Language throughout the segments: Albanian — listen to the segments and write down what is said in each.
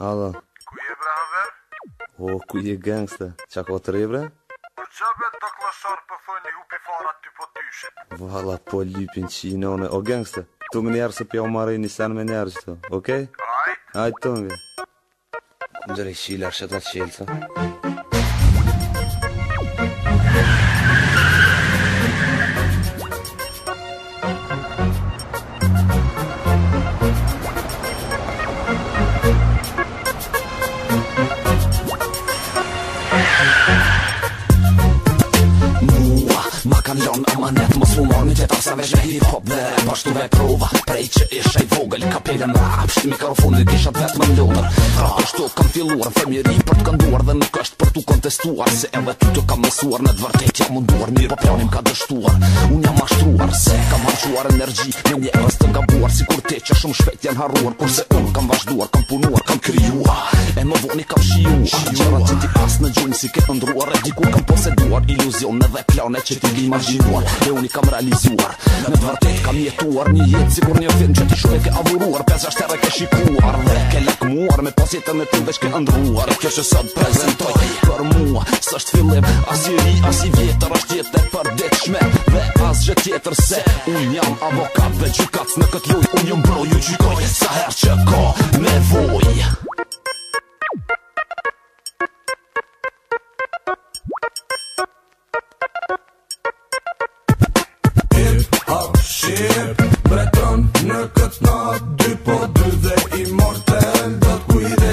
Alo. Ku je bre haver? O, ku je gangsta? Qa ka të bre? Për që be të klasar për po fëj një hupi farat ty po dyshe? Vala, po lypin që i nëne O, gangsta, tu më njerë se pja u marej një sen me njerë qëto, okej? Okay? Ajt. Ajt, tunge. i shilë arshet atë qilë, të. Ajt, tunge. hustle Në të tasa veç me hip hop dhe Bashtu vej prova Prej që ishe i vogël Kapele në rap Shti mikrofonu i kisha vetë më ndonër Tra ashtu kam filluar Në për të kënduar Dhe nuk është për të kontestuar Se edhe ty të kam mësuar Në të vërtet jam munduar Mirë po pjanim ka dështuar Unë jam ashtruar Se kam haqruar energji Në një erës të nga buar Si kur te që shumë shpet janë haruar Por se unë kam vazhduar Kam punuar Kam kryua E më voni kam shiu që ti t Dhe unë i kam realizuar kam poseduar iluzion unë plane kam ti i Dhe unë i kam realizuar besuar Në të vërtet kam jetuar një jetë Sikur një film që ti shumë e ke avuruar Pesa shtere ke shikuar Dhe ke lakmuar me pasjetën e të vesh ke ndruar Kjo që sot prezentoj Për mua së është fillim As i ri, as i vjetër është jetë e përdeqme Dhe as gjë tjetër se Unë jam avokat dhe gjukac në këtë luj Unë jë mbroju gjykoj Sa her që me voj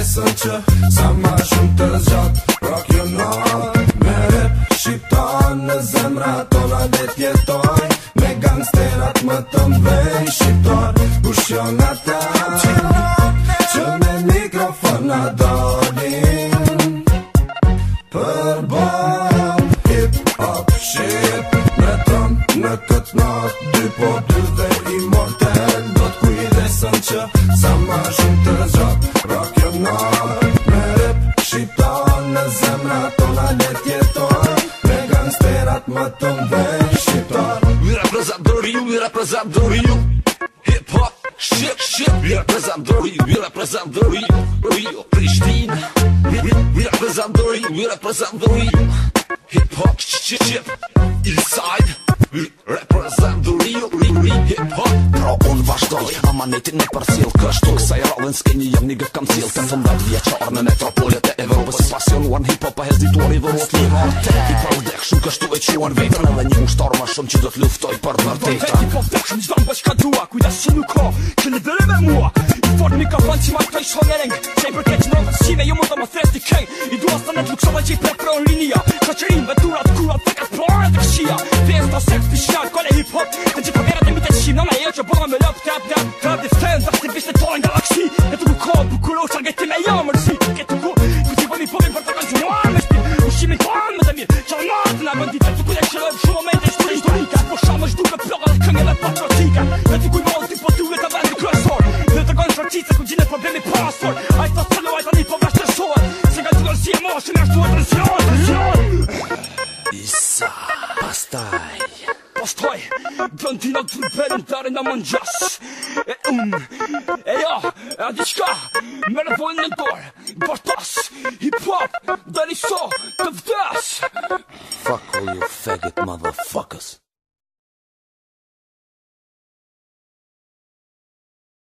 Messenger să mă mai șuntă zjat Rock you know Mere și ton Në zemra tona dhe tjetoj Me gangsterat më të mdhej Shqiptar Bushjon ata Që ador dy po dy dhe i morten i t'kujdesën që sa ma shumë të zhok rakjonon Me rep shqiptan në zemra tona let jeton Me gangsterat më të mbej shqiptar We represent the real, we represent the real Hip hop, shit, shit We represent the real, we represent the real Rio, Prishtina We, we, we represent the real, we represent Hip hop, shit, shit Inside Represent the real, real, real hip hop Pra unë vazhdoj, ama në ti në përcil Kështu kësaj i rallën jam një gëkëm cil Të fundat vjeqar në metropolit e Evropës Pasion uan hip hop a hezituar i vërë Slim hot Hip hop dhek shumë kështu e që uan vetën Edhe një ushtar më shumë që do t'luftoj për dërdejta Hip hop dhek shumë një zdanë bëshka dua Kujtas që nuk ho, që në mua fort në mikrofon që ma jo të ishë në rengë Qaj për keqë në vësive ju më dhe më thresht i kej I dua sa në të lukësovë që i prekë për o linja Qa që rinë vëtura të kurat të kasë plore të këshia Pesë të seks të shia, kone hip-hop Në gjitha përgjera të mitet shimë në në e që bërë me lëpë Të atë në kërë dhe fëndë, të të vishë të tojnë galaxi E të bukohë, bukuro, të gjithë ku gjithë në problemi pasur A i thot të në ajta një po vashë të shuar Se nga gjithë në si e moshë në ashtu e të rësion Isa, pastaj Pastaj, dhe të rëperin të arin në gjasë E unë, um, e ja, e a diqka, me rëvojnë në dorë Bërë tasë, hip-hop, dhe një so, të vdes Fuck all you faggot motherfuckers